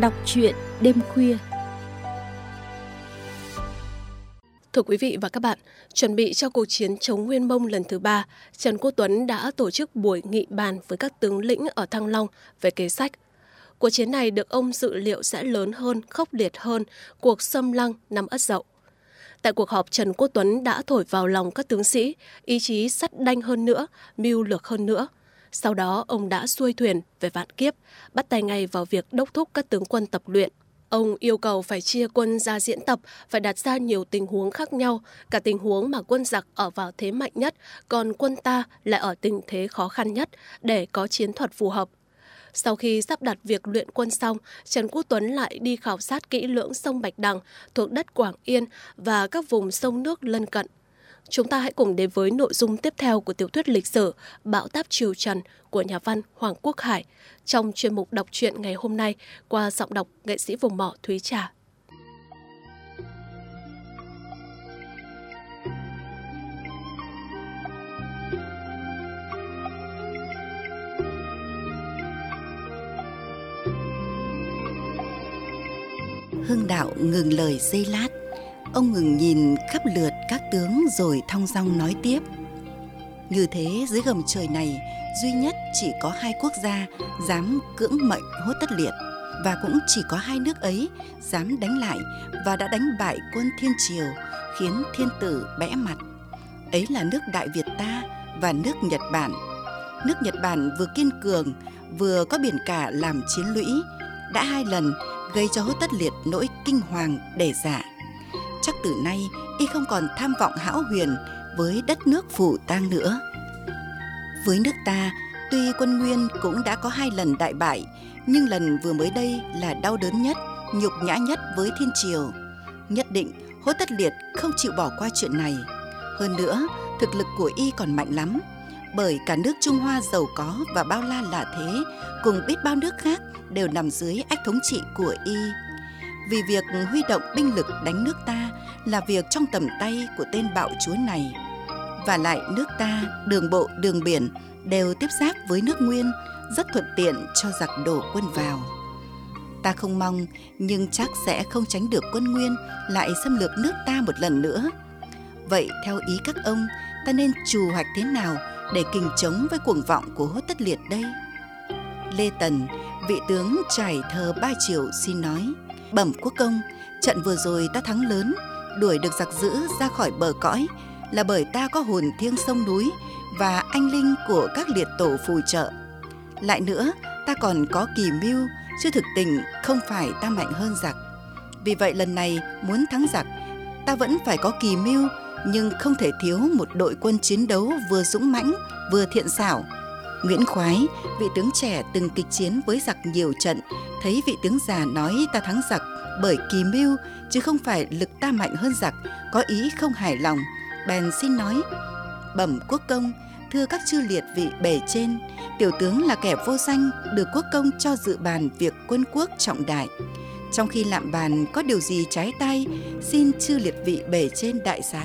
Đọc truyện đêm khuya Thưa quý vị và các bạn, chuẩn bị cho cuộc chiến chống Nguyên Mông lần thứ ba, Trần Quốc Tuấn đã tổ chức buổi nghị bàn với các tướng lĩnh ở Thăng Long về kế sách. Cuộc chiến này được ông dự liệu sẽ lớn hơn, khốc liệt hơn cuộc xâm lăng năm Ất Dậu. Tại cuộc họp, Trần Quốc Tuấn đã thổi vào lòng các tướng sĩ, ý chí sắt đanh hơn nữa, mưu lược hơn nữa. Sau đó, ông đã xuôi thuyền về vạn kiếp, bắt tay ngay vào việc đốc thúc các tướng quân tập luyện. Ông yêu cầu phải chia quân ra diễn tập, phải đặt ra nhiều tình huống khác nhau, cả tình huống mà quân giặc ở vào thế mạnh nhất, còn quân ta lại ở tình thế khó khăn nhất để có chiến thuật phù hợp. Sau khi sắp đặt việc luyện quân xong, Trần Quốc Tuấn lại đi khảo sát kỹ lưỡng sông Bạch Đằng thuộc đất Quảng Yên và các vùng sông nước lân cận. Chúng ta hãy cùng đến với nội dung tiếp theo của tiểu thuyết lịch sử Bão táp triều Trần của nhà văn Hoàng Quốc Hải trong chuyên mục đọc truyện ngày hôm nay qua giọng đọc nghệ sĩ vùng mỏ Thúy Trà. Hưng đạo ngừng lời giây lát Ông ngừng nhìn khắp lượt các tướng rồi thong dong nói tiếp. Như thế dưới gầm trời này, Duy nhất chỉ có hai quốc gia dám cưỡng mệnh hốt tất liệt, Và cũng chỉ có hai nước ấy dám đánh lại Và đã đánh bại quân thiên triều, Khiến thiên tử bẽ mặt. Ấy là nước Đại Việt ta và nước Nhật Bản. Nước Nhật Bản vừa kiên cường, Vừa có biển cả làm chiến lũy, Đã hai lần gây cho hốt tất liệt nỗi kinh hoàng để dạ. Từ nay y không còn tham vọng hão huyền với đất nước phủ tang nữa. Với nước ta, tuy quân Nguyên cũng đã có hai lần đại bại, nhưng lần vừa mới đây là đau đớn nhất, nhục nhã nhất với thiên triều. Nhất định hốt tất liệt không chịu bỏ qua chuyện này. Hơn nữa, thực lực của y còn mạnh lắm, bởi cả nước Trung Hoa giàu có và bao la là thế, cùng biết bao nước khác đều nằm dưới ách thống trị của y. Vì việc huy động binh lực đánh nước ta là việc trong tầm tay của tên bạo chúa này. Và lại nước ta, đường bộ, đường biển đều tiếp giáp với nước Nguyên, rất thuận tiện cho giặc đổ quân vào. Ta không mong, nhưng chắc sẽ không tránh được quân Nguyên lại xâm lược nước ta một lần nữa. Vậy theo ý các ông, ta nên trù hoạch thế nào để kình chống với cuồng vọng của hốt tất liệt đây? Lê Tần vị tướng trải thờ ba triệu xin nói bẩm quốc công, trận vừa rồi ta thắng lớn, đuổi được giặc dữ ra khỏi bờ cõi là bởi ta có hồn thiêng sông núi và anh linh của các liệt tổ phù trợ. Lại nữa, ta còn có kỳ mưu, chứ thực tình không phải ta mạnh hơn giặc. Vì vậy lần này muốn thắng giặc, ta vẫn phải có kỳ mưu, nhưng không thể thiếu một đội quân chiến đấu vừa dũng mãnh, vừa thiện xảo Nguyễn Khoái, vị tướng trẻ từng kịch chiến với giặc nhiều trận, thấy vị tướng già nói ta thắng giặc bởi kỳ mưu chứ không phải lực ta mạnh hơn giặc, có ý không hài lòng, bèn xin nói: "Bẩm quốc công, thưa các chư liệt vị bề trên, tiểu tướng là kẻ vô danh được quốc công cho dự bàn việc quân quốc trọng đại." Trong khi lạm bàn có điều gì trái tay, xin chư liệt vị bề trên đại xá.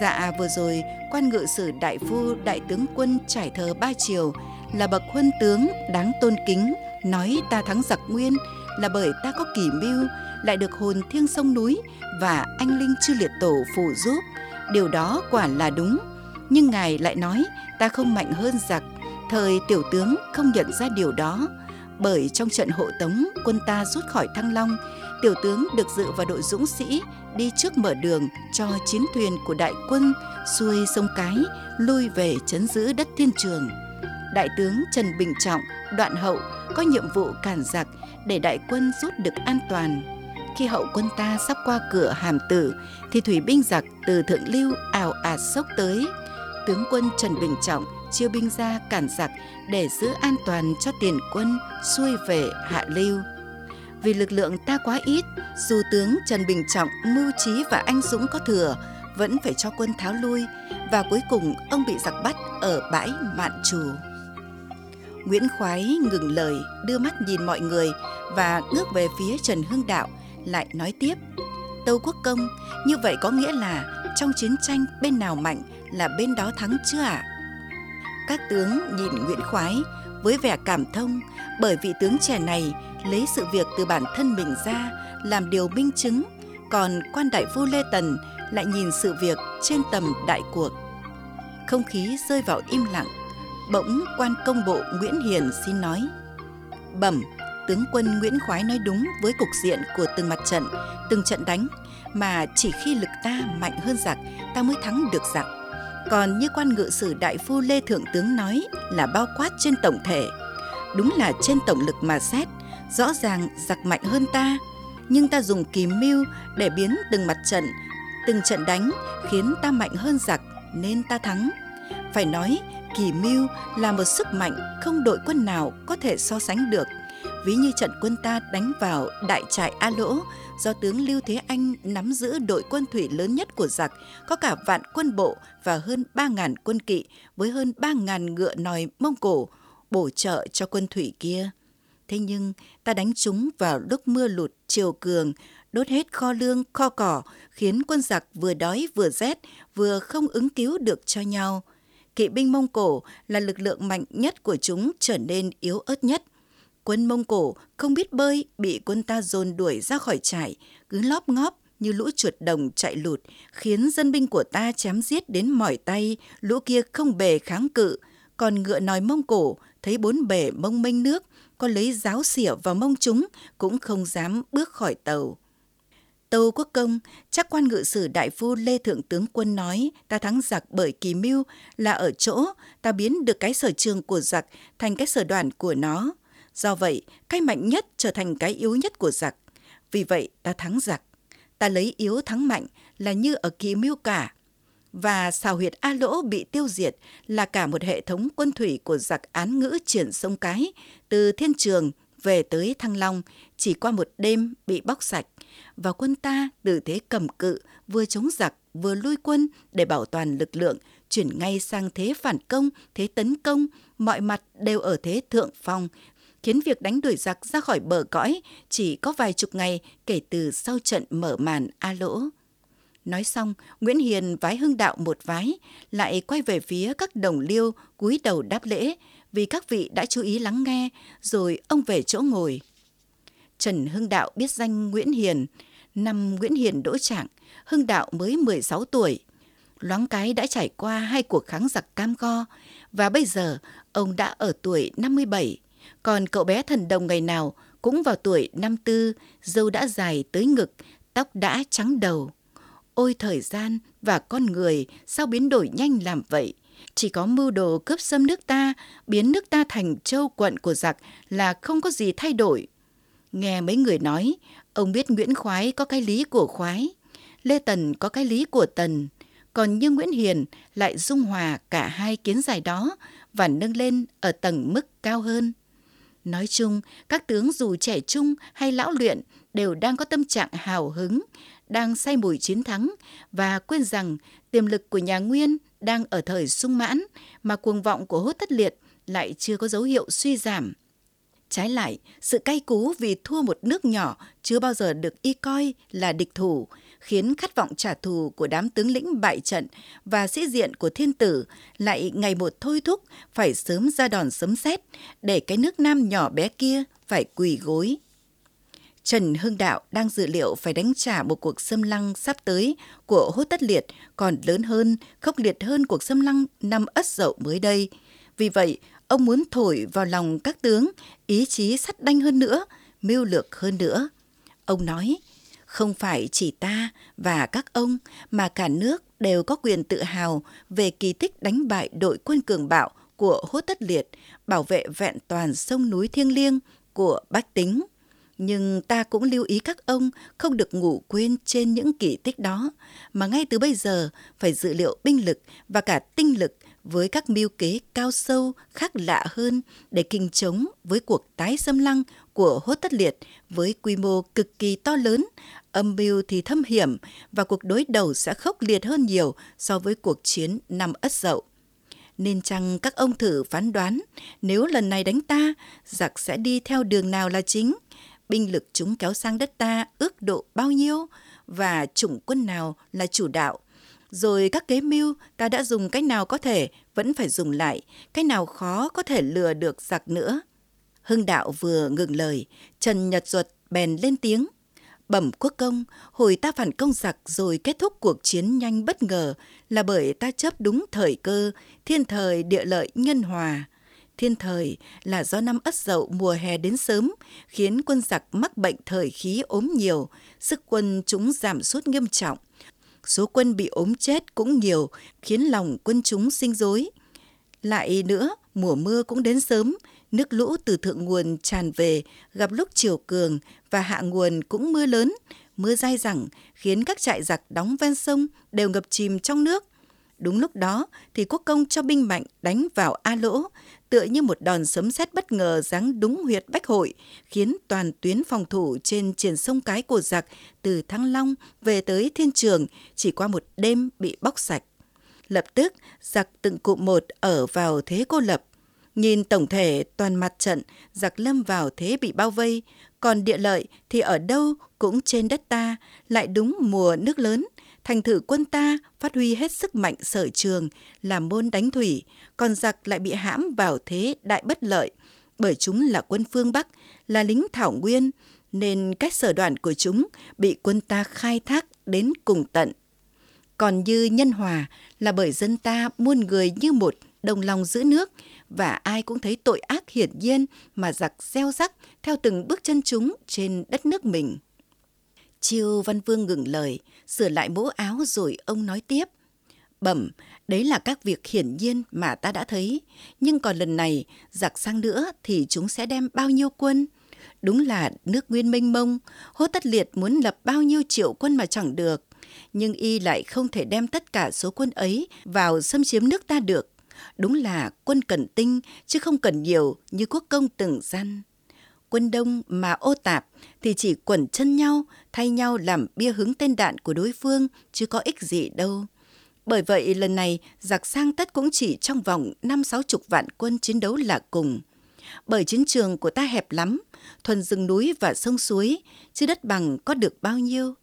Dạ vừa rồi quan ngự sử đại phu đại tướng quân trải thờ ba triều là bậc huân tướng đáng tôn kính, nói ta thắng giặc nguyên là bởi ta có kỳ mưu, lại được hồn thiêng sông núi và anh linh chư liệt tổ phụ giúp. Điều đó quả là đúng. Nhưng ngài lại nói ta không mạnh hơn giặc, thời tiểu tướng không nhận ra điều đó. Bởi trong trận hộ tống, quân ta rút khỏi thăng long tiểu tướng được dự vào đội dũng sĩ đi trước mở đường cho chiến thuyền của đại quân xuôi sông Cái lui về chấn giữ đất thiên trường. Đại tướng Trần Bình Trọng, đoạn hậu có nhiệm vụ cản giặc để đại quân rút được an toàn. Khi hậu quân ta sắp qua cửa hàm tử thì thủy binh giặc từ thượng lưu ảo ạt sốc tới. Tướng quân Trần Bình Trọng chiêu binh ra cản giặc để giữ an toàn cho tiền quân xuôi về hạ lưu vì lực lượng ta quá ít, dù tướng Trần Bình Trọng mưu trí và anh dũng có thừa, vẫn phải cho quân tháo lui và cuối cùng ông bị giặc bắt ở bãi Mạn Trù. Nguyễn Khoái ngừng lời, đưa mắt nhìn mọi người và ngước về phía Trần Hưng Đạo, lại nói tiếp. Tâu Quốc Công, như vậy có nghĩa là trong chiến tranh bên nào mạnh là bên đó thắng chưa ạ? À? Các tướng nhìn Nguyễn Khoái, với vẻ cảm thông bởi vị tướng trẻ này lấy sự việc từ bản thân mình ra làm điều minh chứng, còn quan đại phu Lê Tần lại nhìn sự việc trên tầm đại cuộc. Không khí rơi vào im lặng, bỗng quan công bộ Nguyễn Hiền xin nói. Bẩm, tướng quân Nguyễn Khoái nói đúng với cục diện của từng mặt trận, từng trận đánh, mà chỉ khi lực ta mạnh hơn giặc, ta mới thắng được giặc. Còn như quan ngự sử đại phu Lê Thượng Tướng nói là bao quát trên tổng thể. Đúng là trên tổng lực mà xét, rõ ràng giặc mạnh hơn ta, nhưng ta dùng kỳ mưu để biến từng mặt trận, từng trận đánh khiến ta mạnh hơn giặc nên ta thắng. Phải nói, kỳ mưu là một sức mạnh không đội quân nào có thể so sánh được. Ví như trận quân ta đánh vào đại trại A Lỗ do tướng Lưu Thế Anh nắm giữ đội quân thủy lớn nhất của giặc, có cả vạn quân bộ và hơn ba quân kỵ với hơn ba ngựa nòi Mông Cổ bổ trợ cho quân thủy kia. Thế nhưng ta đánh chúng vào lúc mưa lụt chiều cường, đốt hết kho lương, kho cỏ, khiến quân giặc vừa đói vừa rét, vừa không ứng cứu được cho nhau. Kỵ binh Mông Cổ là lực lượng mạnh nhất của chúng trở nên yếu ớt nhất. Quân Mông Cổ không biết bơi bị quân ta dồn đuổi ra khỏi trại, cứ lóp ngóp như lũ chuột đồng chạy lụt, khiến dân binh của ta chém giết đến mỏi tay, lũ kia không bề kháng cự. Còn ngựa nòi Mông Cổ thấy bốn bể mông mênh nước, có lấy giáo xỉa vào mông chúng cũng không dám bước khỏi tàu. Tâu Quốc Công, chắc quan ngự sử đại phu Lê Thượng Tướng Quân nói ta thắng giặc bởi kỳ mưu là ở chỗ ta biến được cái sở trường của giặc thành cái sở đoàn của nó. Do vậy, cái mạnh nhất trở thành cái yếu nhất của giặc. Vì vậy, ta thắng giặc. Ta lấy yếu thắng mạnh là như ở kỳ mưu cả. Và xào huyệt A Lỗ bị tiêu diệt là cả một hệ thống quân thủy của giặc án ngữ triển sông Cái từ Thiên Trường về tới Thăng Long, chỉ qua một đêm bị bóc sạch và quân ta từ thế cầm cự, vừa chống giặc, vừa lui quân để bảo toàn lực lượng, chuyển ngay sang thế phản công, thế tấn công mọi mặt đều ở thế thượng phong, khiến việc đánh đuổi giặc ra khỏi bờ cõi chỉ có vài chục ngày kể từ sau trận mở màn A Lỗ. Nói xong, Nguyễn Hiền vái hưng đạo một vái, lại quay về phía các đồng liêu cúi đầu đáp lễ, vì các vị đã chú ý lắng nghe, rồi ông về chỗ ngồi. Trần Hưng Đạo biết danh Nguyễn Hiền. Năm Nguyễn Hiền đỗ trạng, Hưng Đạo mới 16 tuổi. Loáng cái đã trải qua hai cuộc kháng giặc cam go, và bây giờ ông đã ở tuổi 57. Còn cậu bé thần đồng ngày nào cũng vào tuổi năm tư, dâu đã dài tới ngực, tóc đã trắng đầu. Ôi thời gian và con người sao biến đổi nhanh làm vậy? Chỉ có mưu đồ cướp xâm nước ta, biến nước ta thành châu quận của giặc là không có gì thay đổi. Nghe mấy người nói, ông biết Nguyễn Khoái có cái lý của Khoái, Lê Tần có cái lý của Tần, còn như Nguyễn Hiền lại dung hòa cả hai kiến giải đó và nâng lên ở tầng mức cao hơn. Nói chung, các tướng dù trẻ trung hay lão luyện đều đang có tâm trạng hào hứng, đang say mùi chiến thắng và quên rằng tiềm lực của nhà Nguyên đang ở thời sung mãn mà cuồng vọng của hốt tất liệt lại chưa có dấu hiệu suy giảm. Trái lại, sự cay cú vì thua một nước nhỏ chưa bao giờ được y coi là địch thủ, khiến khát vọng trả thù của đám tướng lĩnh bại trận và sĩ diện của thiên tử lại ngày một thôi thúc phải sớm ra đòn sấm sét để cái nước nam nhỏ bé kia phải quỳ gối. Trần Hưng Đạo đang dự liệu phải đánh trả một cuộc xâm lăng sắp tới của Hốt Tất Liệt còn lớn hơn, khốc liệt hơn cuộc xâm lăng năm Ất Dậu mới đây. Vì vậy, ông muốn thổi vào lòng các tướng ý chí sắt đanh hơn nữa, mưu lược hơn nữa. Ông nói, không phải chỉ ta và các ông mà cả nước đều có quyền tự hào về kỳ tích đánh bại đội quân cường bạo của Hốt Tất Liệt, bảo vệ vẹn toàn sông núi thiêng liêng của Bách Tính. Nhưng ta cũng lưu ý các ông không được ngủ quên trên những kỳ tích đó, mà ngay từ bây giờ phải dự liệu binh lực và cả tinh lực với các mưu kế cao sâu, khác lạ hơn để kinh chống với cuộc tái xâm lăng của hốt tất liệt với quy mô cực kỳ to lớn, âm mưu thì thâm hiểm và cuộc đối đầu sẽ khốc liệt hơn nhiều so với cuộc chiến năm Ất Dậu. Nên chăng các ông thử phán đoán nếu lần này đánh ta, giặc sẽ đi theo đường nào là chính, binh lực chúng kéo sang đất ta ước độ bao nhiêu và chủng quân nào là chủ đạo – Rồi các kế mưu ta đã dùng cách nào có thể vẫn phải dùng lại, cách nào khó có thể lừa được giặc nữa. Hưng đạo vừa ngừng lời, Trần Nhật Duật bèn lên tiếng. Bẩm quốc công, hồi ta phản công giặc rồi kết thúc cuộc chiến nhanh bất ngờ là bởi ta chấp đúng thời cơ, thiên thời địa lợi nhân hòa. Thiên thời là do năm Ất Dậu mùa hè đến sớm, khiến quân giặc mắc bệnh thời khí ốm nhiều, sức quân chúng giảm sút nghiêm trọng. Số quân bị ốm chết cũng nhiều, khiến lòng quân chúng sinh rối. Lại nữa, mùa mưa cũng đến sớm, nước lũ từ thượng nguồn tràn về, gặp lúc chiều cường và hạ nguồn cũng mưa lớn, mưa dai dẳng khiến các trại giặc đóng ven sông đều ngập chìm trong nước. Đúng lúc đó thì quốc công cho binh mạnh đánh vào A Lỗ, tựa như một đòn sấm sét bất ngờ giáng đúng huyệt Bách Hội, khiến toàn tuyến phòng thủ trên triển sông cái của giặc từ Thăng Long về tới Thiên Trường chỉ qua một đêm bị bóc sạch. Lập tức, giặc từng cụm một ở vào thế cô lập. Nhìn tổng thể toàn mặt trận, giặc lâm vào thế bị bao vây, còn địa lợi thì ở đâu cũng trên đất ta, lại đúng mùa nước lớn, thành thử quân ta phát huy hết sức mạnh sở trường làm môn đánh thủy, còn giặc lại bị hãm vào thế đại bất lợi, bởi chúng là quân phương Bắc, là lính thảo nguyên, nên cách sở đoạn của chúng bị quân ta khai thác đến cùng tận. Còn như nhân hòa là bởi dân ta muôn người như một đồng lòng giữ nước và ai cũng thấy tội ác hiển nhiên mà giặc gieo rắc theo từng bước chân chúng trên đất nước mình. Chiêu Văn Vương ngừng lời, sửa lại mũ áo rồi ông nói tiếp. Bẩm, đấy là các việc hiển nhiên mà ta đã thấy. Nhưng còn lần này, giặc sang nữa thì chúng sẽ đem bao nhiêu quân? Đúng là nước nguyên mênh mông, Hô Tất Liệt muốn lập bao nhiêu triệu quân mà chẳng được. Nhưng y lại không thể đem tất cả số quân ấy vào xâm chiếm nước ta được. Đúng là quân cần tinh chứ không cần nhiều như quốc công từng gian quân đông mà ô tạp thì chỉ quẩn chân nhau, thay nhau làm bia hứng tên đạn của đối phương, chứ có ích gì đâu. Bởi vậy lần này giặc sang tất cũng chỉ trong vòng năm sáu chục vạn quân chiến đấu là cùng. Bởi chiến trường của ta hẹp lắm, thuần rừng núi và sông suối, chứ đất bằng có được bao nhiêu.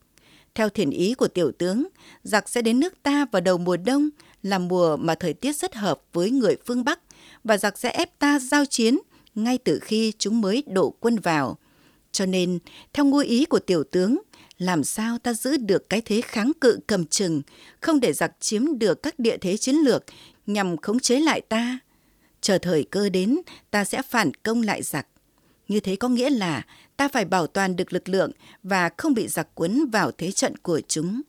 Theo thiền ý của tiểu tướng, giặc sẽ đến nước ta vào đầu mùa đông, là mùa mà thời tiết rất hợp với người phương Bắc, và giặc sẽ ép ta giao chiến ngay từ khi chúng mới đổ quân vào. Cho nên, theo ngôi ý của tiểu tướng, làm sao ta giữ được cái thế kháng cự cầm chừng, không để giặc chiếm được các địa thế chiến lược nhằm khống chế lại ta. Chờ thời cơ đến, ta sẽ phản công lại giặc. Như thế có nghĩa là ta phải bảo toàn được lực lượng và không bị giặc cuốn vào thế trận của chúng.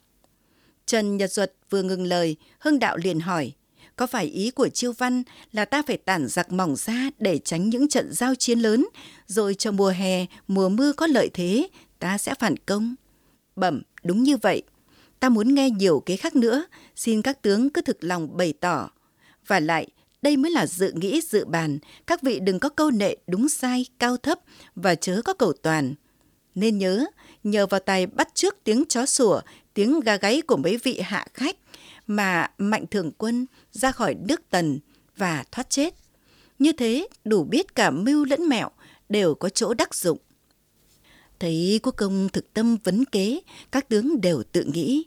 Trần Nhật Duật vừa ngừng lời, Hưng Đạo liền hỏi, có phải ý của Chiêu Văn là ta phải tản giặc mỏng ra để tránh những trận giao chiến lớn, rồi cho mùa hè, mùa mưa có lợi thế, ta sẽ phản công? Bẩm, đúng như vậy. Ta muốn nghe nhiều kế khác nữa, xin các tướng cứ thực lòng bày tỏ. Và lại, đây mới là dự nghĩ dự bàn, các vị đừng có câu nệ đúng sai, cao thấp và chớ có cầu toàn. Nên nhớ, nhờ vào tài bắt trước tiếng chó sủa, tiếng gà gáy của mấy vị hạ khách, mà Mạnh Thường Quân ra khỏi nước Tần và thoát chết. Như thế, đủ biết cả mưu lẫn mẹo đều có chỗ đắc dụng. Thấy quốc công thực tâm vấn kế, các tướng đều tự nghĩ.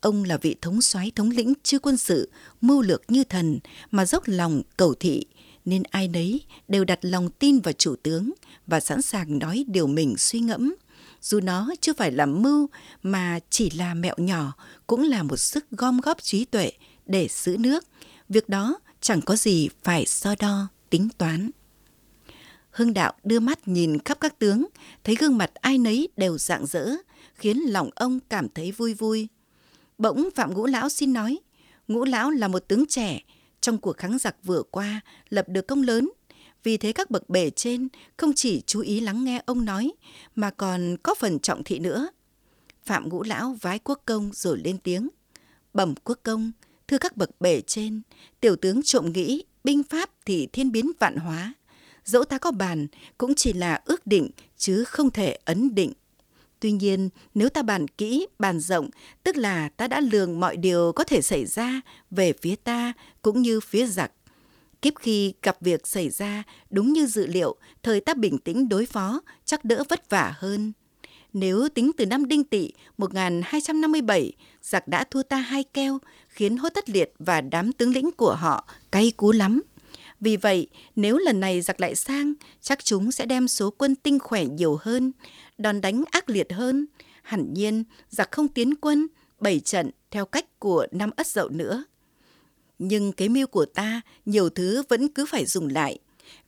Ông là vị thống soái thống lĩnh chưa quân sự, mưu lược như thần, mà dốc lòng cầu thị, nên ai nấy đều đặt lòng tin vào chủ tướng và sẵn sàng nói điều mình suy ngẫm dù nó chưa phải là mưu mà chỉ là mẹo nhỏ, cũng là một sức gom góp trí tuệ để giữ nước. Việc đó chẳng có gì phải so đo, tính toán. Hưng đạo đưa mắt nhìn khắp các tướng, thấy gương mặt ai nấy đều rạng rỡ, khiến lòng ông cảm thấy vui vui. Bỗng phạm ngũ lão xin nói, ngũ lão là một tướng trẻ, trong cuộc kháng giặc vừa qua, lập được công lớn vì thế các bậc bề trên không chỉ chú ý lắng nghe ông nói mà còn có phần trọng thị nữa. Phạm Ngũ Lão vái quốc công rồi lên tiếng. Bẩm quốc công, thưa các bậc bề trên, tiểu tướng trộm nghĩ binh pháp thì thiên biến vạn hóa. Dẫu ta có bàn cũng chỉ là ước định chứ không thể ấn định. Tuy nhiên, nếu ta bàn kỹ, bàn rộng, tức là ta đã lường mọi điều có thể xảy ra về phía ta cũng như phía giặc Kiếp khi gặp việc xảy ra đúng như dự liệu, thời ta bình tĩnh đối phó, chắc đỡ vất vả hơn. Nếu tính từ năm Đinh Tỵ 1257, giặc đã thua ta hai keo, khiến Hốt Tất Liệt và đám tướng lĩnh của họ cay cú lắm. Vì vậy, nếu lần này giặc lại sang, chắc chúng sẽ đem số quân tinh khỏe nhiều hơn, đòn đánh ác liệt hơn. Hẳn nhiên, giặc không tiến quân, bảy trận theo cách của năm Ất Dậu nữa. Nhưng kế mưu của ta, nhiều thứ vẫn cứ phải dùng lại.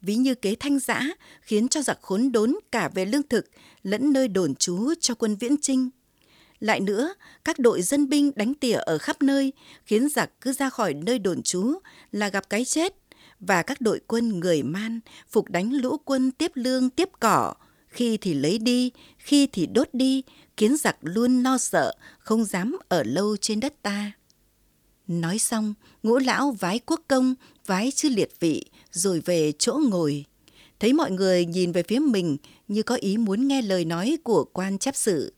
Ví như kế thanh giã, khiến cho giặc khốn đốn cả về lương thực, lẫn nơi đồn trú cho quân viễn trinh. Lại nữa, các đội dân binh đánh tỉa ở khắp nơi, khiến giặc cứ ra khỏi nơi đồn trú là gặp cái chết và các đội quân người man phục đánh lũ quân tiếp lương tiếp cỏ, khi thì lấy đi, khi thì đốt đi, khiến giặc luôn lo sợ, không dám ở lâu trên đất ta. Nói xong, ngũ lão vái quốc công, vái chư liệt vị, rồi về chỗ ngồi. Thấy mọi người nhìn về phía mình như có ý muốn nghe lời nói của quan chấp sự.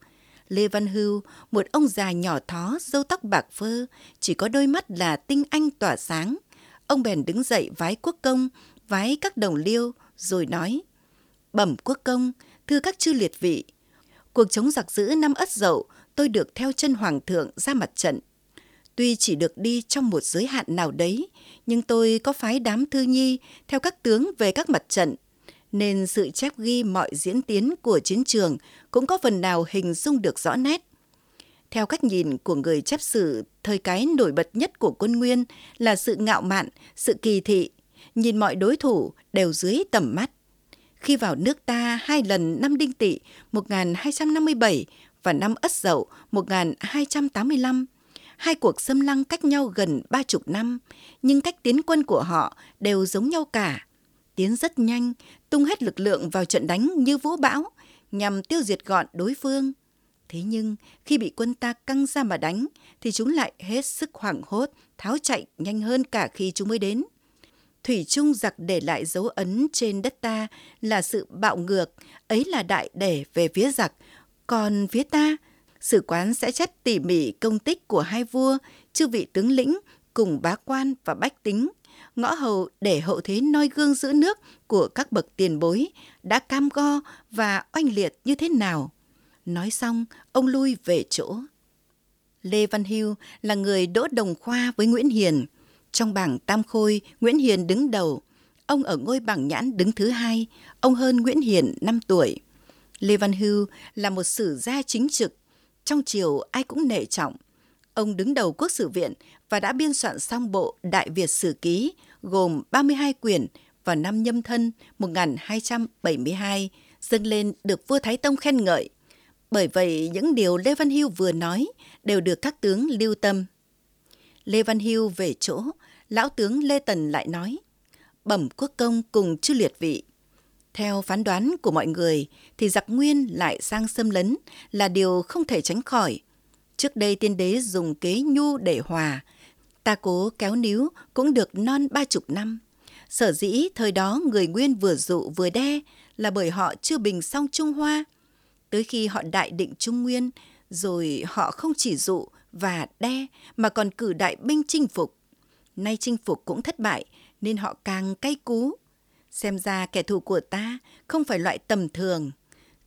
Lê Văn Hưu, một ông già nhỏ thó, râu tóc bạc phơ, chỉ có đôi mắt là tinh anh tỏa sáng, Ông bèn đứng dậy vái quốc công, vái các đồng liêu, rồi nói, Bẩm quốc công, thưa các chư liệt vị, cuộc chống giặc giữ năm Ất Dậu, tôi được theo chân Hoàng thượng ra mặt trận. Tuy chỉ được đi trong một giới hạn nào đấy, nhưng tôi có phái đám thư nhi theo các tướng về các mặt trận, nên sự chép ghi mọi diễn tiến của chiến trường cũng có phần nào hình dung được rõ nét. Theo cách nhìn của người chép sử, thời cái nổi bật nhất của quân Nguyên là sự ngạo mạn, sự kỳ thị, nhìn mọi đối thủ đều dưới tầm mắt. Khi vào nước ta hai lần năm Đinh Tỵ 1257 và năm Ất Dậu 1285, hai cuộc xâm lăng cách nhau gần ba chục năm, nhưng cách tiến quân của họ đều giống nhau cả. Tiến rất nhanh, tung hết lực lượng vào trận đánh như vũ bão, nhằm tiêu diệt gọn đối phương – Thế nhưng khi bị quân ta căng ra mà đánh thì chúng lại hết sức hoảng hốt, tháo chạy nhanh hơn cả khi chúng mới đến. Thủy Trung giặc để lại dấu ấn trên đất ta là sự bạo ngược, ấy là đại để về phía giặc. Còn phía ta, sử quán sẽ chất tỉ mỉ công tích của hai vua, chư vị tướng lĩnh cùng bá quan và bách tính, ngõ hầu để hậu thế noi gương giữ nước của các bậc tiền bối đã cam go và oanh liệt như thế nào. Nói xong, ông lui về chỗ. Lê Văn Hưu là người đỗ đồng khoa với Nguyễn Hiền. Trong bảng Tam Khôi, Nguyễn Hiền đứng đầu. Ông ở ngôi bảng nhãn đứng thứ hai, ông hơn Nguyễn Hiền 5 tuổi. Lê Văn Hưu là một sử gia chính trực. Trong triều ai cũng nể trọng. Ông đứng đầu quốc sử viện và đã biên soạn xong bộ Đại Việt Sử Ký gồm 32 quyển vào năm nhâm thân 1272 dâng lên được vua Thái Tông khen ngợi bởi vậy, những điều Lê Văn Hưu vừa nói đều được các tướng lưu tâm. Lê Văn Hưu về chỗ, lão tướng Lê Tần lại nói, bẩm quốc công cùng chư liệt vị. Theo phán đoán của mọi người thì giặc nguyên lại sang xâm lấn là điều không thể tránh khỏi. Trước đây tiên đế dùng kế nhu để hòa, ta cố kéo níu cũng được non ba chục năm. Sở dĩ thời đó người nguyên vừa dụ vừa đe là bởi họ chưa bình xong Trung Hoa – tới khi họ đại định Trung Nguyên, rồi họ không chỉ dụ và đe mà còn cử đại binh chinh phục. Nay chinh phục cũng thất bại nên họ càng cay cú. Xem ra kẻ thù của ta không phải loại tầm thường.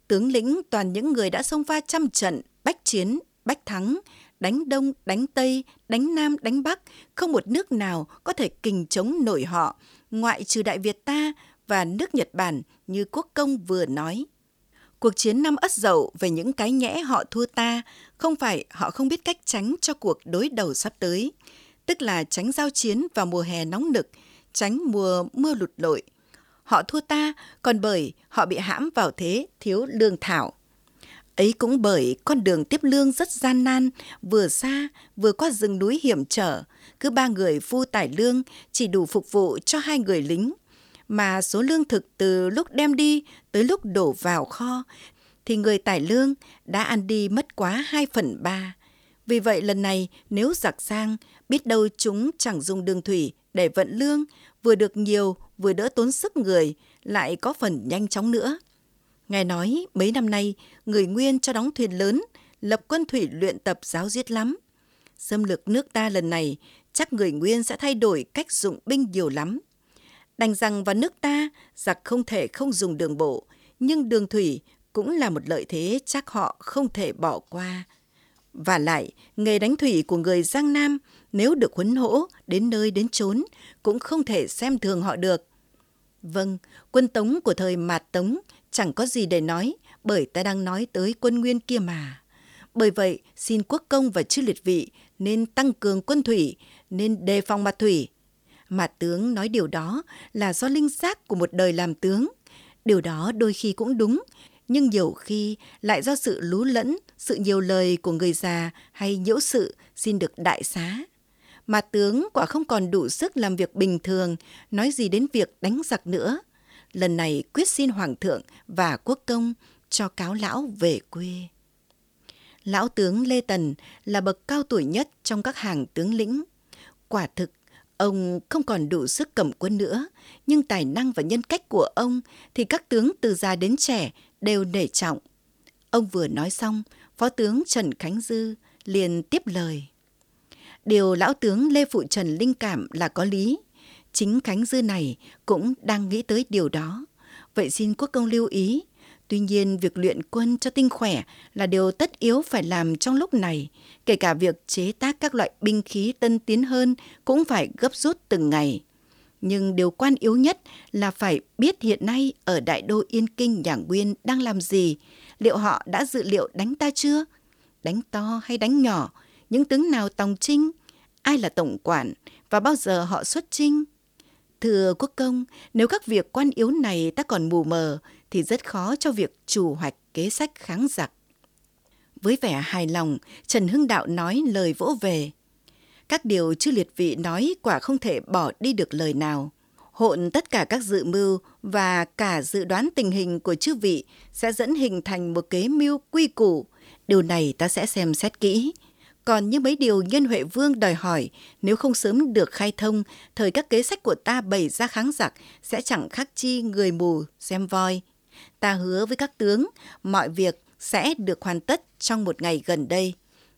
Tướng lĩnh toàn những người đã xông pha trăm trận, bách chiến, bách thắng, đánh Đông, đánh Tây, đánh Nam, đánh Bắc, không một nước nào có thể kình chống nổi họ, ngoại trừ Đại Việt ta và nước Nhật Bản như quốc công vừa nói. Cuộc chiến năm Ất Dậu về những cái nhẽ họ thua ta, không phải họ không biết cách tránh cho cuộc đối đầu sắp tới, tức là tránh giao chiến vào mùa hè nóng nực, tránh mùa mưa lụt lội. Họ thua ta còn bởi họ bị hãm vào thế thiếu lương thảo. Ấy cũng bởi con đường tiếp lương rất gian nan, vừa xa, vừa qua rừng núi hiểm trở, cứ ba người phu tải lương chỉ đủ phục vụ cho hai người lính. Mà số lương thực từ lúc đem đi tới lúc đổ vào kho thì người tải lương đã ăn đi mất quá hai phần ba. Vì vậy lần này nếu giặc sang, biết đâu chúng chẳng dùng đường thủy để vận lương, vừa được nhiều vừa đỡ tốn sức người, lại có phần nhanh chóng nữa. Ngài nói mấy năm nay người Nguyên cho đóng thuyền lớn, lập quân thủy luyện tập giáo diết lắm. Xâm lược nước ta lần này chắc người Nguyên sẽ thay đổi cách dụng binh nhiều lắm đành rằng vào nước ta giặc không thể không dùng đường bộ nhưng đường thủy cũng là một lợi thế chắc họ không thể bỏ qua. Và lại, nghề đánh thủy của người Giang Nam nếu được huấn hỗ đến nơi đến chốn cũng không thể xem thường họ được. Vâng, quân Tống của thời Mạt Tống chẳng có gì để nói bởi ta đang nói tới quân nguyên kia mà. Bởi vậy, xin quốc công và chư liệt vị nên tăng cường quân thủy, nên đề phòng mặt thủy. Mặt tướng nói điều đó là do linh giác của một đời làm tướng. Điều đó đôi khi cũng đúng, nhưng nhiều khi lại do sự lú lẫn, sự nhiều lời của người già hay nhiễu sự xin được đại xá. Mà tướng quả không còn đủ sức làm việc bình thường, nói gì đến việc đánh giặc nữa. Lần này quyết xin Hoàng thượng và quốc công cho cáo lão về quê. Lão tướng Lê Tần là bậc cao tuổi nhất trong các hàng tướng lĩnh. Quả thực, ông không còn đủ sức cầm quân nữa, nhưng tài năng và nhân cách của ông thì các tướng từ già đến trẻ đều nể trọng. Ông vừa nói xong, Phó tướng Trần Khánh Dư liền tiếp lời. Điều lão tướng Lê Phụ Trần linh cảm là có lý. Chính Khánh Dư này cũng đang nghĩ tới điều đó. Vậy xin quốc công lưu ý. Tuy nhiên, việc luyện quân cho tinh khỏe là điều tất yếu phải làm trong lúc này. Kể cả việc chế tác các loại binh khí tân tiến hơn cũng phải gấp rút từng ngày. Nhưng điều quan yếu nhất là phải biết hiện nay ở đại đô Yên Kinh nhà Nguyên đang làm gì, liệu họ đã dự liệu đánh ta chưa? Đánh to hay đánh nhỏ? Những tướng nào tòng trinh? Ai là tổng quản? Và bao giờ họ xuất trinh? Thưa quốc công, nếu các việc quan yếu này ta còn mù mờ, thì rất khó cho việc chủ hoạch kế sách kháng giặc. Với vẻ hài lòng, Trần Hưng Đạo nói lời vỗ về. Các điều chư liệt vị nói quả không thể bỏ đi được lời nào. Hộn tất cả các dự mưu và cả dự đoán tình hình của chư vị sẽ dẫn hình thành một kế mưu quy củ. Điều này ta sẽ xem xét kỹ. Còn như mấy điều nhân Huệ Vương đòi hỏi, nếu không sớm được khai thông, thời các kế sách của ta bày ra kháng giặc sẽ chẳng khác chi người mù xem voi. Ta hứa với các tướng, mọi việc sẽ được hoàn tất trong một ngày gần đây.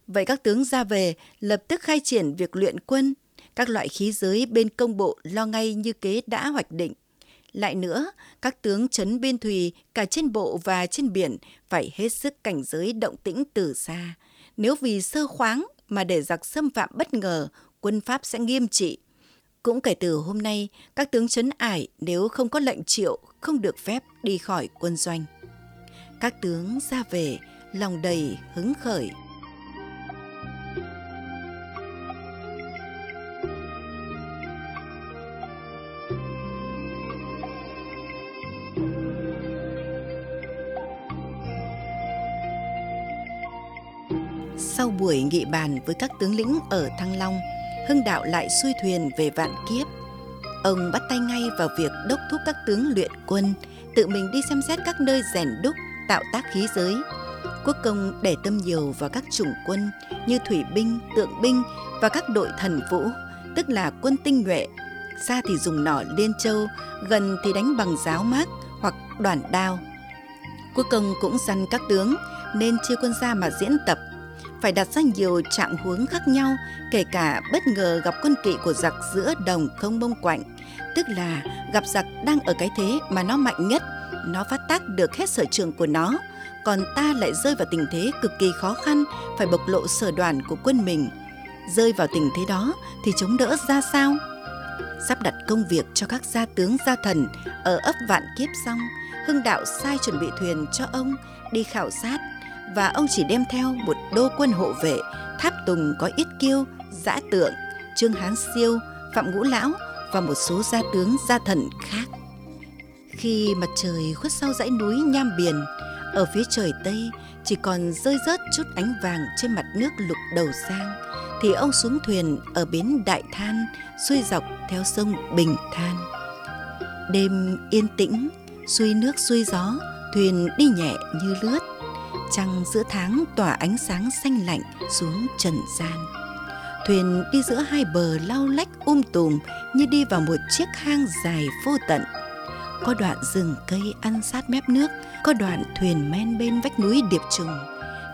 Vậy các tướng ra về, lập tức khai triển việc luyện quân. Các loại khí giới bên công bộ lo ngay như kế đã hoạch định. Lại nữa, các tướng chấn biên thùy cả trên bộ và trên biển phải hết sức cảnh giới động tĩnh từ xa. Nếu vì sơ khoáng mà để giặc xâm phạm bất ngờ, quân Pháp sẽ nghiêm trị. Cũng kể từ hôm nay, các tướng chấn ải nếu không có lệnh triệu không được phép đi khỏi quân doanh. Các tướng ra về, lòng đầy hứng khởi. Buổi nghị bàn với các tướng lĩnh ở Thăng Long, Hưng Đạo lại xuôi thuyền về Vạn Kiếp. Ông bắt tay ngay vào việc đốc thúc các tướng luyện quân, tự mình đi xem xét các nơi rèn đúc, tạo tác khí giới. Quốc công để tâm nhiều vào các chủng quân như thủy binh, tượng binh và các đội thần vũ, tức là quân tinh nhuệ. Xa thì dùng nỏ liên châu, gần thì đánh bằng giáo mát hoặc đoàn đao. Quốc công cũng dặn các tướng nên chia quân ra mà diễn tập phải đặt ra nhiều trạng huống khác nhau, kể cả bất ngờ gặp quân kỵ của giặc giữa đồng không bông quạnh, tức là gặp giặc đang ở cái thế mà nó mạnh nhất, nó phát tác được hết sở trường của nó, còn ta lại rơi vào tình thế cực kỳ khó khăn, phải bộc lộ sở đoàn của quân mình. Rơi vào tình thế đó thì chống đỡ ra sao? Sắp đặt công việc cho các gia tướng gia thần ở ấp Vạn Kiếp xong, Hưng Đạo sai chuẩn bị thuyền cho ông đi khảo sát và ông chỉ đem theo một đô quân hộ vệ, tháp tùng có ít kiêu, giã tượng, trương hán siêu, phạm ngũ lão và một số gia tướng, gia thần khác. Khi mặt trời khuất sau dãy núi nham biển, ở phía trời tây chỉ còn rơi rớt chút ánh vàng trên mặt nước lục đầu giang thì ông xuống thuyền ở bến đại than, xuôi dọc theo sông bình than. Đêm yên tĩnh, xuôi nước xuôi gió, thuyền đi nhẹ như lướt trăng giữa tháng tỏa ánh sáng xanh lạnh xuống trần gian. Thuyền đi giữa hai bờ lau lách um tùm như đi vào một chiếc hang dài vô tận. Có đoạn rừng cây ăn sát mép nước, có đoạn thuyền men bên vách núi điệp trùng.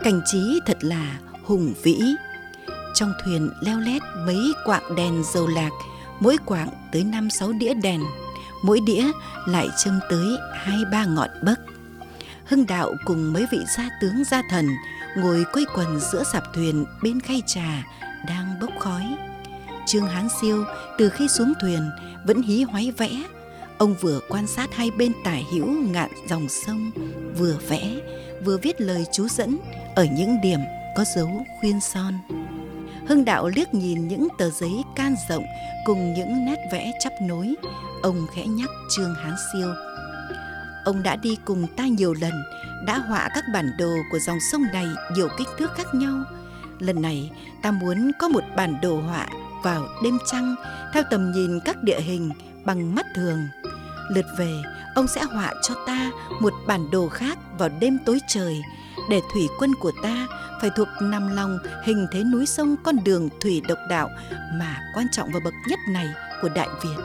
Cảnh trí thật là hùng vĩ. Trong thuyền leo lét mấy quạng đèn dầu lạc, mỗi quạng tới năm sáu đĩa đèn, mỗi đĩa lại châm tới hai ba ngọn bấc. Hưng Đạo cùng mấy vị gia tướng gia thần ngồi quây quần giữa sạp thuyền bên khay trà đang bốc khói. Trương Hán Siêu từ khi xuống thuyền vẫn hí hoáy vẽ. Ông vừa quan sát hai bên tả hữu ngạn dòng sông, vừa vẽ, vừa viết lời chú dẫn ở những điểm có dấu khuyên son. Hưng Đạo liếc nhìn những tờ giấy can rộng cùng những nét vẽ chắp nối. Ông khẽ nhắc Trương Hán Siêu. Ông đã đi cùng ta nhiều lần, đã họa các bản đồ của dòng sông này nhiều kích thước khác nhau. Lần này ta muốn có một bản đồ họa vào đêm trăng theo tầm nhìn các địa hình bằng mắt thường. Lượt về, ông sẽ họa cho ta một bản đồ khác vào đêm tối trời để thủy quân của ta phải thuộc nằm lòng hình thế núi sông con đường thủy độc đạo mà quan trọng và bậc nhất này của Đại Việt.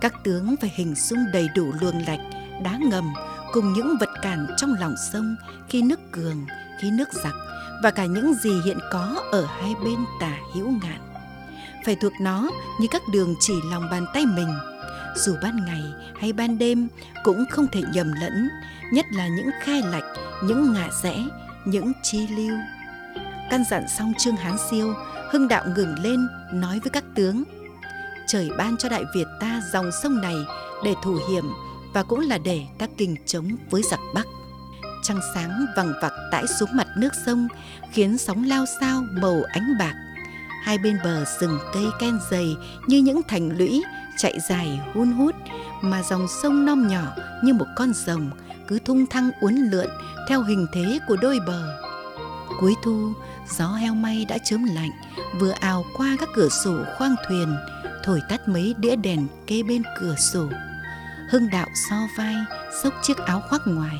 Các tướng phải hình dung đầy đủ luồng lạch, đá ngầm cùng những vật cản trong lòng sông khi nước cường, khi nước giặc và cả những gì hiện có ở hai bên tả hữu ngạn. Phải thuộc nó như các đường chỉ lòng bàn tay mình, dù ban ngày hay ban đêm cũng không thể nhầm lẫn, nhất là những khe lạch, những ngã rẽ, những chi lưu. Căn dặn xong Trương Hán Siêu, Hưng Đạo ngừng lên nói với các tướng. Trời ban cho Đại Việt ta dòng sông này để thủ hiểm và cũng là để ta kình chống với giặc Bắc. Trăng sáng vằng vặc tãi xuống mặt nước sông khiến sóng lao sao màu ánh bạc. Hai bên bờ rừng cây ken dày như những thành lũy chạy dài hun hút mà dòng sông non nhỏ như một con rồng cứ thung thăng uốn lượn theo hình thế của đôi bờ. Cuối thu, gió heo may đã chớm lạnh, vừa ào qua các cửa sổ khoang thuyền, thổi tắt mấy đĩa đèn kê bên cửa sổ. Hưng đạo so vai, xốc chiếc áo khoác ngoài,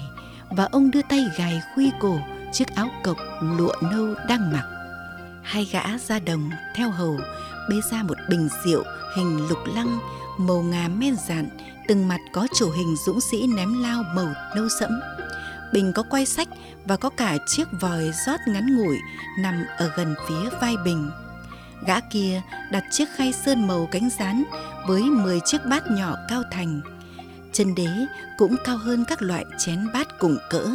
và ông đưa tay gài khuy cổ chiếc áo cộc lụa nâu đang mặc. Hai gã ra đồng theo hầu bê ra một bình rượu hình lục lăng màu ngà men dạn từng mặt có chủ hình dũng sĩ ném lao màu nâu sẫm. Bình có quay sách và có cả chiếc vòi rót ngắn ngủi nằm ở gần phía vai bình. Gã kia đặt chiếc khay sơn màu cánh rán với 10 chiếc bát nhỏ cao thành chân đế cũng cao hơn các loại chén bát cùng cỡ,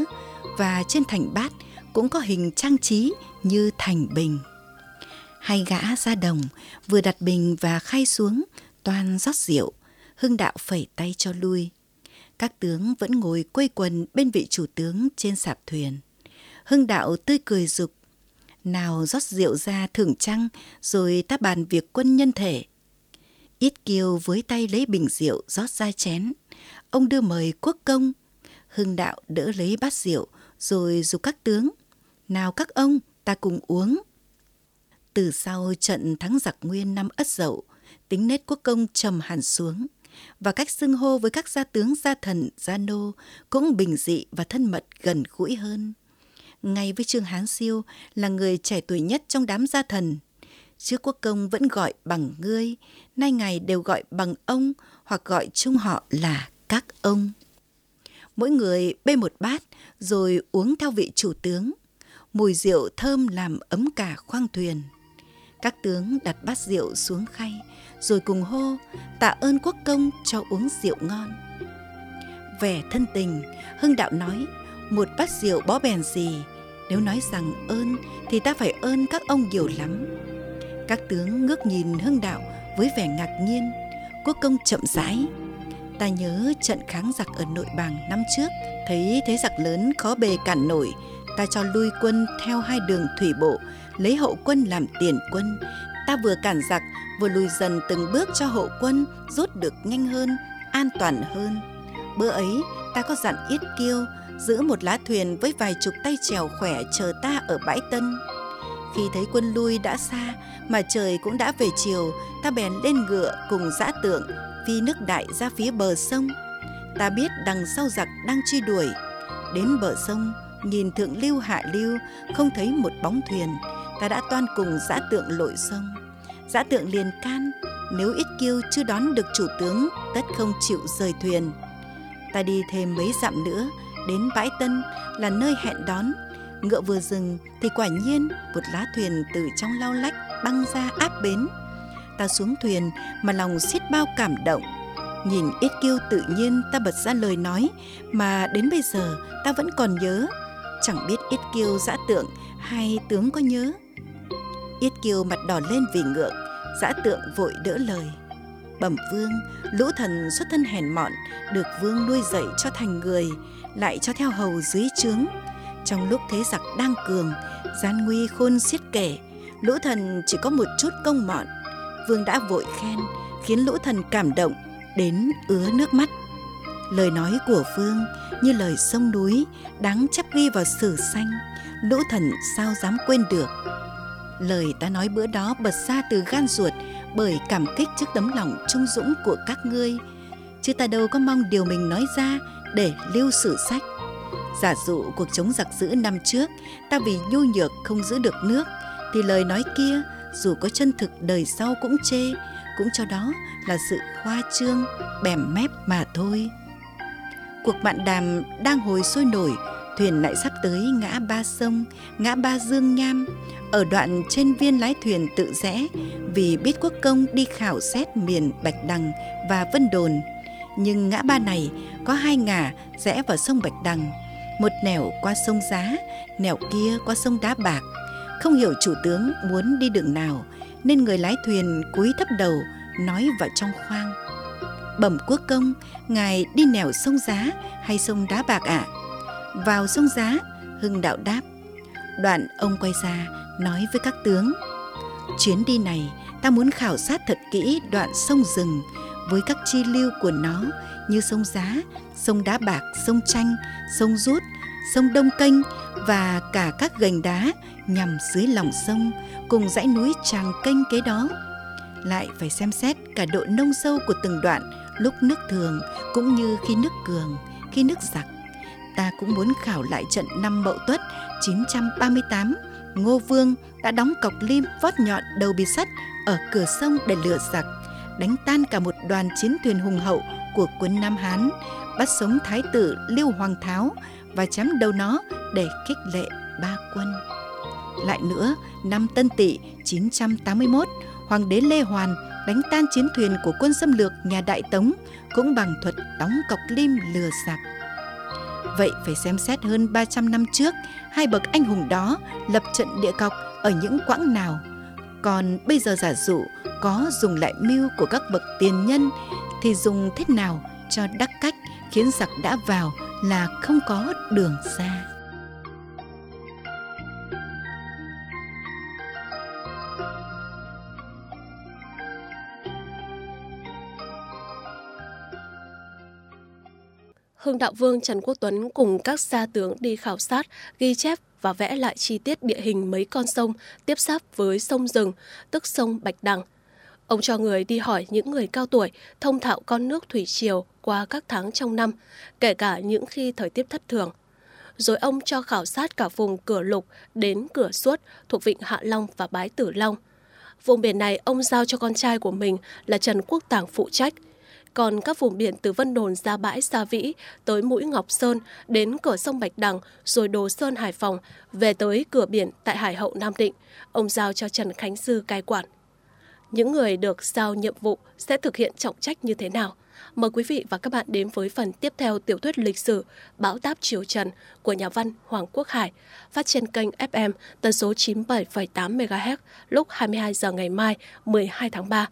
và trên thành bát cũng có hình trang trí như thành bình. Hai gã ra đồng vừa đặt bình và khay xuống, toàn rót rượu, hưng đạo phẩy tay cho lui. Các tướng vẫn ngồi quây quần bên vị chủ tướng trên sạp thuyền. Hưng đạo tươi cười rục. nào rót rượu ra thưởng trăng, rồi ta bàn việc quân nhân thể. Ít kiều với tay lấy bình rượu rót ra chén ông đưa mời quốc công hưng đạo đỡ lấy bát rượu rồi dục các tướng nào các ông ta cùng uống. Từ sau trận thắng giặc nguyên năm Ất Dậu, tính nết quốc công trầm hẳn xuống và cách xưng hô với các gia tướng gia thần gia nô cũng bình dị và thân mật gần gũi hơn. Ngay với trương hán siêu là người trẻ tuổi nhất trong đám gia thần trước quốc công vẫn gọi bằng ngươi nay ngày đều gọi bằng ông hoặc gọi chung họ là các ông. Mỗi người bê một bát, rồi uống theo vị chủ tướng. Mùi rượu thơm làm ấm cả khoang thuyền. Các tướng đặt bát rượu xuống khay, rồi cùng hô, tạ ơn quốc công cho uống rượu ngon. Vẻ thân tình, hưng đạo nói, một bát rượu bó bèn gì? Nếu nói rằng ơn, thì ta phải ơn các ông nhiều lắm. Các tướng ngước nhìn hưng đạo với vẻ ngạc nhiên. Quốc công chậm rãi ta nhớ trận kháng giặc ở nội bằng năm trước. Thấy thế giặc lớn khó bề cản nổi. Ta cho lui quân theo hai đường thủy bộ, lấy hậu quân làm tiền quân. Ta vừa cản giặc, vừa lùi dần từng bước cho hậu quân, rút được nhanh hơn, an toàn hơn. Bữa ấy, ta có dặn yết kiêu giữ một lá thuyền với vài chục tay chèo khỏe chờ ta ở bãi tân. Khi thấy quân lui đã xa, mà trời cũng đã về chiều, ta bèn lên ngựa cùng dã tượng phi nước đại ra phía bờ sông. Ta biết đằng sau giặc đang truy đuổi. Đến bờ sông, nhìn thượng lưu hạ lưu, không thấy một bóng thuyền. Ta đã toan cùng giã tượng lội sông. Giã tượng liền can, nếu ít kiêu chưa đón được chủ tướng, tất không chịu rời thuyền. Ta đi thêm mấy dặm nữa, đến bãi tân là nơi hẹn đón. Ngựa vừa dừng thì quả nhiên một lá thuyền từ trong lau lách băng ra áp bến ta xuống thuyền mà lòng xiết bao cảm động Nhìn Ít Kiêu tự nhiên ta bật ra lời nói mà đến bây giờ ta vẫn còn nhớ. Chẳng biết Ít Kiêu dã tượng hay tướng có nhớ. Ít Kiêu mặt đỏ lên vì ngượng, dã tượng vội đỡ lời. Bẩm vương, lũ thần xuất thân hèn mọn, được vương nuôi dạy cho thành người, lại cho theo hầu dưới trướng. Trong lúc thế giặc đang cường, gian nguy khôn xiết kể, lũ thần chỉ có một chút công mọn. Vương đã vội khen, khiến lũ thần cảm động, đến ứa nước mắt. Lời nói của Vương như lời sông núi, đáng chấp ghi vào sử xanh, lũ thần sao dám quên được. Lời ta nói bữa đó bật ra từ gan ruột bởi cảm kích trước tấm lòng trung dũng của các ngươi. Chứ ta đâu có mong điều mình nói ra để lưu sử sách. Giả dụ cuộc chống giặc dữ năm trước, ta vì nhu nhược không giữ được nước, thì lời nói kia dù có chân thực đời sau cũng chê, cũng cho đó là sự khoa trương, bèm mép mà thôi. Cuộc bạn đàm đang hồi sôi nổi, thuyền lại sắp tới ngã ba sông, ngã ba dương nham. Ở đoạn trên viên lái thuyền tự rẽ, vì biết quốc công đi khảo xét miền Bạch Đằng và Vân Đồn. Nhưng ngã ba này có hai ngả rẽ vào sông Bạch Đằng, một nẻo qua sông Giá, nẻo kia qua sông Đá Bạc. Không hiểu chủ tướng muốn đi đường nào, nên người lái thuyền cúi thấp đầu nói vào trong khoang. Bẩm quốc công, ngài đi nẻo sông Giá hay sông Đá Bạc ạ? À? Vào sông Giá, Hưng đạo đáp. Đoạn ông quay ra nói với các tướng. Chuyến đi này ta muốn khảo sát thật kỹ đoạn sông rừng với các chi lưu của nó như sông Giá, sông Đá Bạc, sông Chanh, sông Rút, sông Đông Kênh và cả các gành đá nhằm dưới lòng sông cùng dãy núi tràng kênh kế đó. Lại phải xem xét cả độ nông sâu của từng đoạn lúc nước thường cũng như khi nước cường, khi nước giặc. Ta cũng muốn khảo lại trận năm Mậu Tuất 938, Ngô Vương đã đóng cọc lim vót nhọn đầu bị sắt ở cửa sông để lửa giặc, đánh tan cả một đoàn chiến thuyền hùng hậu của quân Nam Hán, bắt sống thái tử Lưu Hoàng Tháo và chém đầu nó để khích lệ ba quân. Lại nữa, năm Tân Tỵ 981, Hoàng đế Lê Hoàn đánh tan chiến thuyền của quân xâm lược nhà Đại Tống cũng bằng thuật đóng cọc lim lừa giặc. Vậy phải xem xét hơn 300 năm trước, hai bậc anh hùng đó lập trận địa cọc ở những quãng nào. Còn bây giờ giả dụ có dùng lại mưu của các bậc tiền nhân thì dùng thế nào cho đắc cách khiến giặc đã vào là không có đường ra. Hưng Đạo Vương Trần Quốc Tuấn cùng các gia tướng đi khảo sát, ghi chép và vẽ lại chi tiết địa hình mấy con sông tiếp giáp với sông rừng, tức sông Bạch Đằng. Ông cho người đi hỏi những người cao tuổi thông thạo con nước thủy triều qua các tháng trong năm, kể cả những khi thời tiết thất thường. Rồi ông cho khảo sát cả vùng cửa lục đến cửa suốt thuộc vịnh Hạ Long và Bái Tử Long. Vùng biển này ông giao cho con trai của mình là Trần Quốc Tảng phụ trách – còn các vùng biển từ Vân Đồn ra bãi Sa Vĩ tới mũi Ngọc Sơn đến cửa sông Bạch Đằng rồi Đồ Sơn Hải Phòng về tới cửa biển tại Hải Hậu Nam Định, ông giao cho Trần Khánh Dư cai quản. Những người được giao nhiệm vụ sẽ thực hiện trọng trách như thế nào? Mời quý vị và các bạn đến với phần tiếp theo tiểu thuyết lịch sử Bão táp Triều Trần của nhà văn Hoàng Quốc Hải, phát trên kênh FM tần số 97,8 MHz lúc 22 giờ ngày mai 12 tháng 3.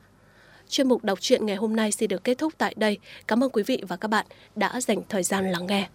Chuyên mục đọc truyện ngày hôm nay xin được kết thúc tại đây. Cảm ơn quý vị và các bạn đã dành thời gian lắng nghe.